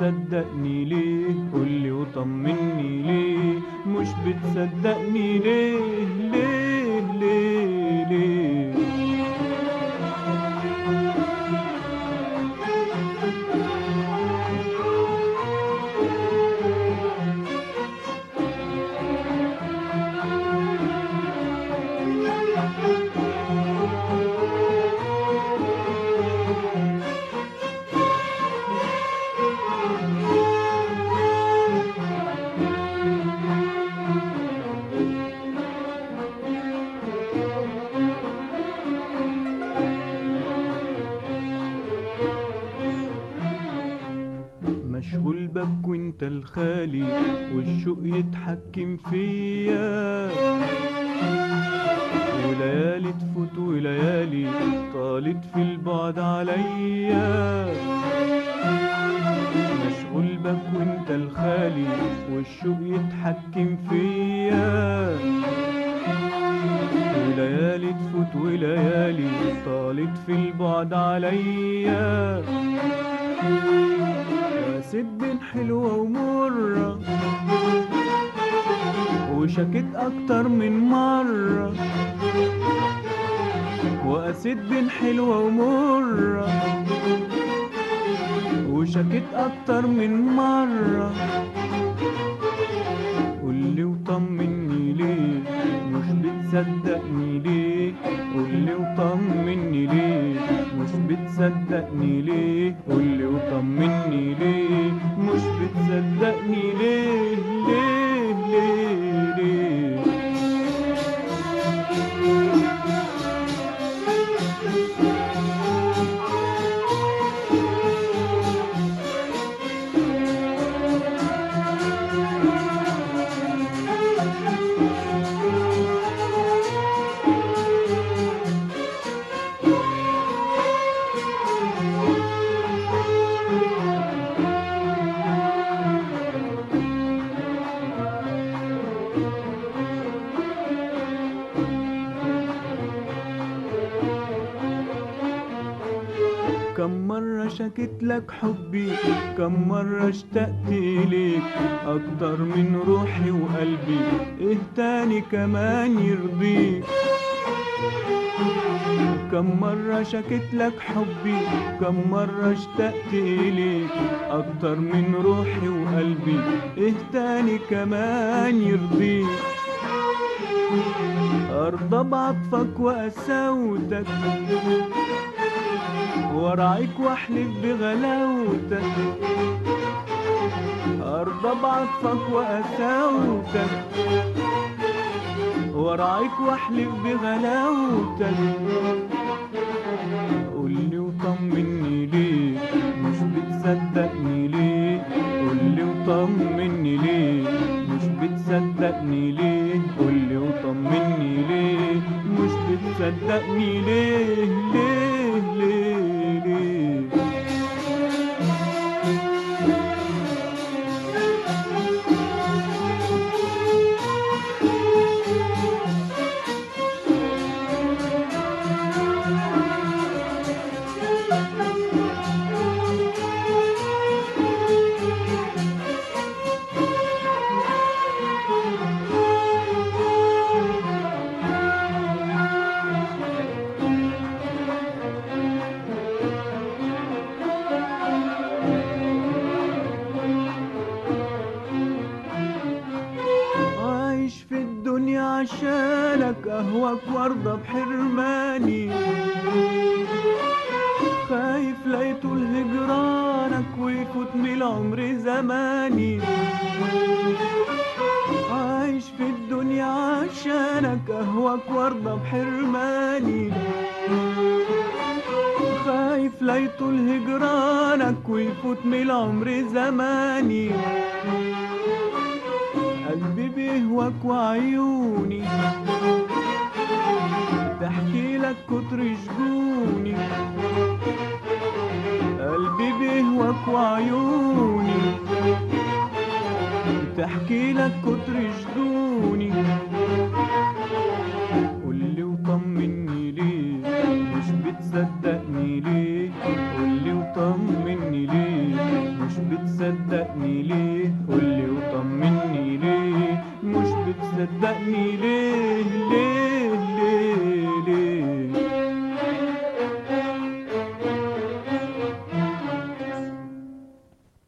بتصدقني ليه؟ قولي وطمني ليه؟ مش بتصدقني ليه؟ بك وانت الخالي والشوق يتحكم فيا. وليالي تفوت وليالي طالت في البعد عليا. مشغول بك وأنت الخالي والشوق يتحكم فيا. وليالي تفوت وليالي طالت في البعد عليا. سب حلوة ومرة وشكت أكتر من مرة. وأسد حلوة ومرة وشكت أكتر من مرة. قولي وطمني ليه مش بتصدقني ليه؟ قولي وطمني ليه؟ مش بتصدقني ليه؟ قولي وطمني ليه؟ مش بتصدقني ليه؟ شكيت لك حبي كم مرة اشتقت إليك أكتر من روحي وقلبي إيه تاني كمان يرضيك؟ كم مرة شكيت لك حبي كم مرة اشتقت إليك أكتر من روحي وقلبي إيه تاني كمان يرضيك؟ أرضى بعطفك وقساوتك وراعيك وأحلف بغلاوتك. أرضى بعطفك وقساوتك وراعيك وأحلف بغلاوتك. قولي وطمني ليه مش بتصدقني ليه. قولي وطمني ليه مش بتصدقني ليه. قولي وطمني ليه مش بتصدقني ليه ليه. كيف لقيت الهجرانك من العمر زماني؟ عايش في الدنيا عشانك أهواك وارضى بحرماني. خايف ليت الهجرانك من العمر زماني. قلبي بيهواك وعيوني. بتصدقني ليه قولي